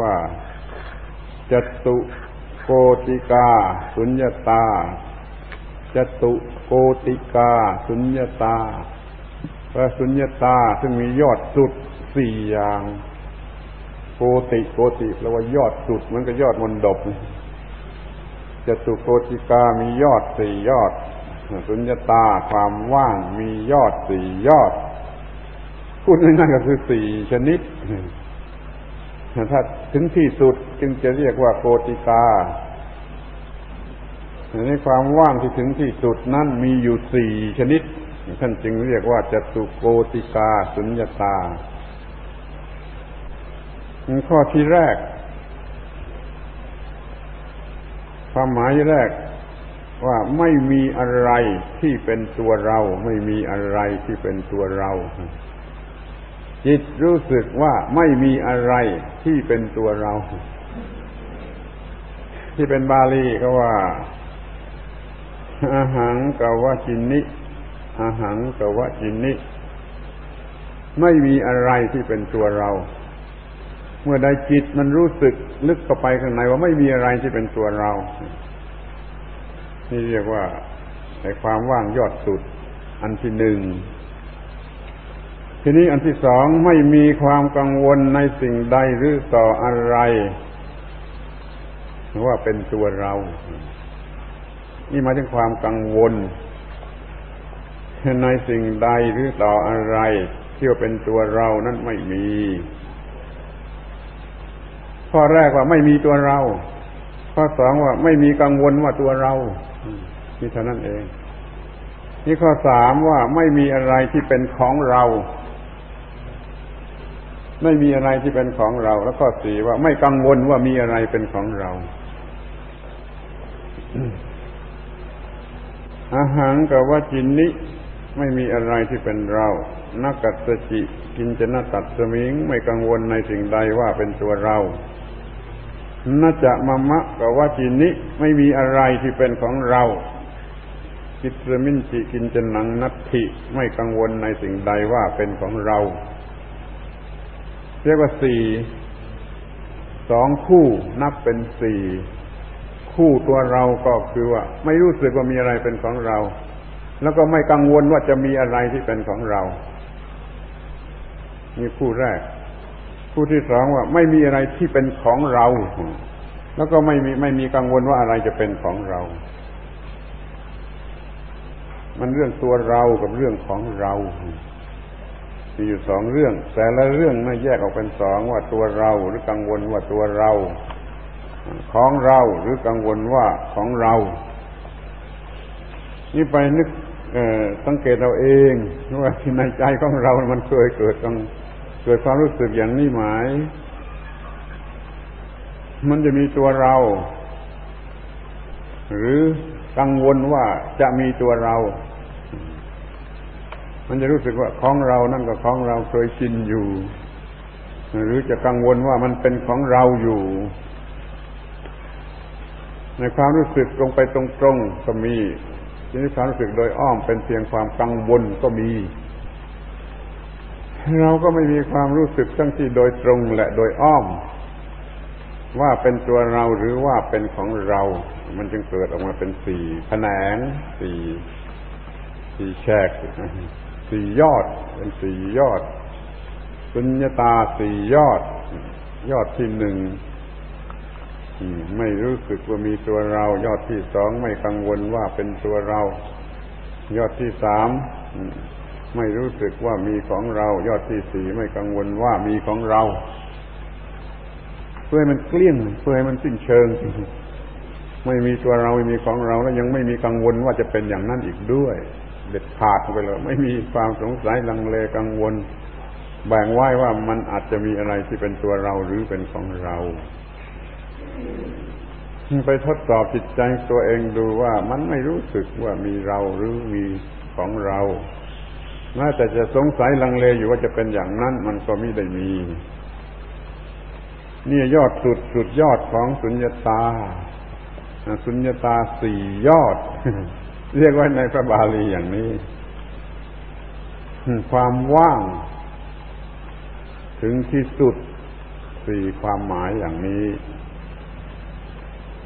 ว่าจตุโกติกา สุญญตาจตุโกติกา สุญญตาพระสุญญตาซึ่งมียอดสุดสี่อย่าง โกติโกติแปลว่ายอดสุดมันก็ยอดมนดบจตุโกติกามียอดสี่ยอด สุญญตาความว่างมียอดสี่ยอดพูดง่ายๆก็คือสี่ชนิด ถ้าถึงที่สุดจึงจะเรียกว่าโกติกาในความว่างที่ถึงที่สุดนั้นมีอยู่สี่ชนิด ท่านจึงเรียกว่าจตุโกติกาสุญญตา ข้อที่แรก ความหมายแรกว่าไม่มีอะไรที่เป็นตัวเรา ไม่มีอะไรที่เป็นตัวเรา จิตรู้สึกว่าไม่มีอะไรที่เป็นตัวเรา ที่เป็นบาลีก็ว่า อาหังกวจินนิอาหังกวจินนิไม่มีอะไรที่เป็นตัวเรา เมื่อใดจิตมันรู้สึกลึกเข้าไปข้างในว่าไม่มีอะไรที่เป็นตัวเรา นี่เรียกว่าในความว่างยอดสุด อันที่หนึ่ง ทีนี้อันที่สองไม่มีความกังวลในสิ่งใดหรือต่ออะไรว่าเป็นตัวเรา นี่มาถึงความกังวล ในสิ่งใดหรือต่ออะไรที่ว่าเป็นตัวเรานั้นไม่มีข้อแรกว่าไม่มีตัวเรา ข้อสองว่าไม่มีกังวลว่าตัวเรานี่เท่านั้นเอง นี่ข้อสามว่าไม่มีอะไรที่เป็นของเรา ไม่มีอะไรที่เป็นของเรา แล้วก็สี่ว่าไม่กังวลว่ามีอะไรเป็นของเรา อาหารกับว่าจินนิไม่มีอะไรที่เป็นเรานักกัตจิกินจนตัดสมิง ไม่กังวลในสิ่งใดว่าเป็นตัวเรานาจะมะมะกับว่าจินนิไม่มีอะไรที่เป็นของเรากิตรมินจิกินจนังนัตถิไม่กังวลในสิ่งใดว่าเป็นของเรา เรียกว่าสี่สองคู่นับเป็นสี่คู่ตัวเราก็คือว่า ไม่รู้สึกว่ามีอะไรเป็นของเรา แล้วก็ไม่กังวลว่าจะมีอะไรที่เป็นของเรานี่คู่แรก คู่ที่สองว่า ไม่มีอะไรที่เป็นของเรา แล้วก็ไม่มีไม่มีกังวลว่าอะไรจะเป็นของเรา มันเรื่องตัวเรากับเรื่องของเรา มีอยู่สองเรื่อง แต่ละเรื่องไม่แยกออกเป็นสองว่าตัวเราหรือกังวลว่าตัวเรา ของเราหรือกังวลว่าของเรา นี่ไปนึกสังเกตเราเองว่าในใจของเรา มันเคยเกิดกังเกิดความรู้สึกอย่างนี้หมายมันจะมีตัวเรา หรือกังวลว่าจะมีตัวเรา มันจะรู้สึกว่าของเรานั่นก็ของเราเคยชินอยู่ หรือจะกังวลว่ามันเป็นของเราอยู่ ในความรู้สึกลงไปตรงๆก็มีทีนี้ความรู้สึกโดยอ้อมเป็นเพียงความกังวลก็มี เราก็ไม่มีความรู้สึกทั้งที่โดยตรงและโดยอ้อม ว่าเป็นตัวเราหรือว่าเป็นของเรา มันจึงเกิดออกมาเป็นสี่แขนงสี่สี่แฉก สี่ยอด เป็นสี่ยอด สุญญตาสี่ยอด ยอดที่หนึ่งไม่รู้สึกว่ามีตัวเรา ยอดที่สองไม่กังวลว่าเป็นตัวเรา ยอดที่สามไม่รู้สึกว่ามีของเรา ยอดที่สี่ไม่กังวลว่ามีของเรา เพื่อให้มันเกลี้ยงเพื่อให้มันสิ้นเชิง ไม่มีตัวเราไม่มีของเราแล้วยังไม่มีกังวลว่าจะเป็นอย่างนั้นอีกด้วย เด็ดขาดไปเลย ไม่มีความสงสัยลังเลกังวล แบ่งไว้ว่ามันอาจจะมีอะไรที่เป็นตัวเราหรือเป็นของเราไปทดสอบจิตใจตัวเองดูว่ามันไม่รู้สึกว่ามีเราหรือมีของเราแม้แต่จะสงสัยลังเลอยู่ว่าจะเป็นอย่างนั้น มันก็ไม่ได้มี นี่ยอดสุดสุดยอดของสุญญตา สุญญตาสี่ยอด เรียกว่าในพระบาลีอย่างนี้ ความว่าง ถึงที่สุดสี่ความหมายอย่างนี้